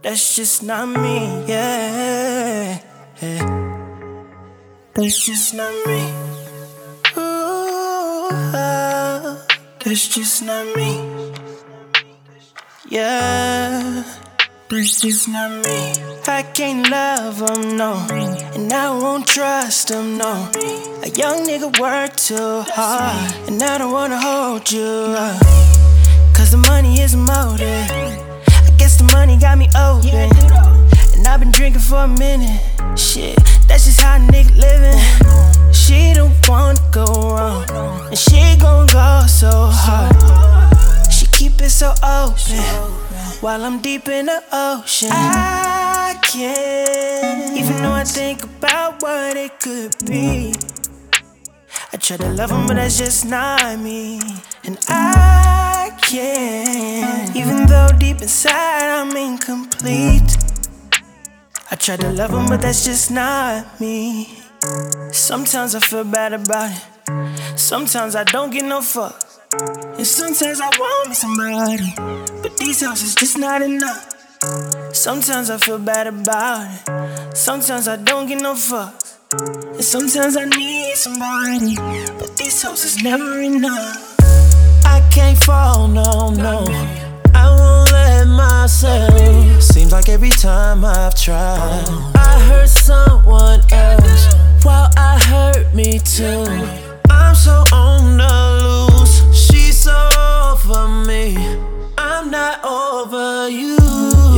That's just not me, yeah. That's just not me. Ooh, that's just not me. Yeah, that's just not me. I can't love them, no. And I won't trust them, no. A young nigga work too hard. And I don't wanna hold you up. Cause the money is motive the money got me open. And I've been drinking for a minute. Shit, that's just how a nigga living. She don't wanna go wrong. And she gon' go so hard. She keep it so open. While I'm deep in the ocean. I can't. Even though I think about what it could be. I try to love him, but that's just not me. And I can't. Even though deep inside I'm incomplete. I try to love him, but that's just not me. Sometimes I feel bad about it. Sometimes I don't get no fuck. And sometimes I want me somebody. But these hoes is just not enough. Sometimes I feel bad about it. Sometimes I don't get no fuck. And sometimes I need somebody, but these hoes is never enough. Every time I've tried, I hurt someone else while I hurt me too. I'm so on the loose, she's so over me. I'm not over you.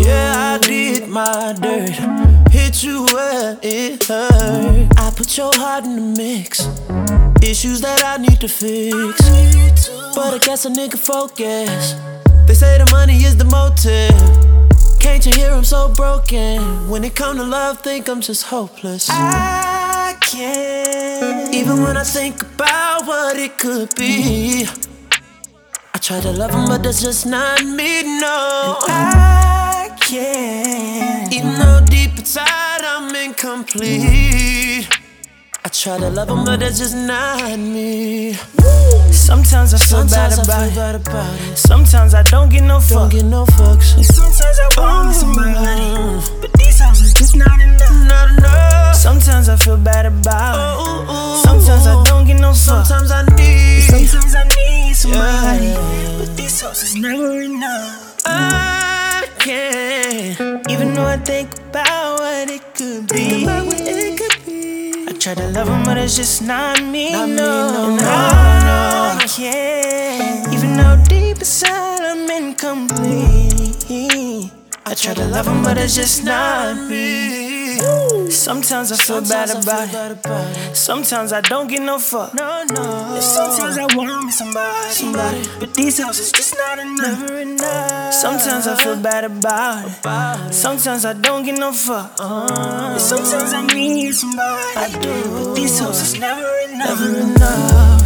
Yeah, I did my dirt hit you where it hurt. I put your heart in the mix. Issues that I need to fix. But I guess a nigga focus. They say the money is the motive. Can't you hear I'm so broken? When it come to love, think I'm just hopeless. I can't. Even when I think about what it could be. I try to love him, but that's just not me, no. And I can't. Even though deep inside I'm incomplete. I try to love him, but that's just not me. Sometimes I feel, sometimes bad, about I feel bad, about it. Sometimes I don't get no fuck. Don't get no fucks. And sometimes I want somebody, but these times it's just not enough. Not enough. Sometimes I feel bad about it. Ooh, ooh, sometimes I don't get no fuck. Sometimes I need. Sometimes I need somebody, yeah. but these hoes is never enough. I can't, even though I think about what it could be. I try to love him, but it's just not me. Not no, me, no, no, no, I can't, even though deep inside I'm incomplete. I try to love him, but it's just not me. Sometimes I feel bad about it. Sometimes I don't get no fuck. No, no. And sometimes I want me somebody. somebody. But these houses just not enough. enough. Sometimes I feel bad about it. Sometimes I don't get no fuck. Uh, and sometimes I need somebody. I do. But these houses never enough. Never enough.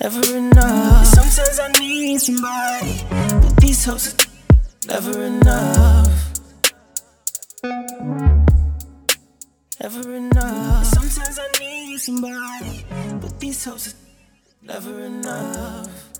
Never enough. Sometimes I need somebody. But these houses never enough. Somebody, but these hoes are never enough.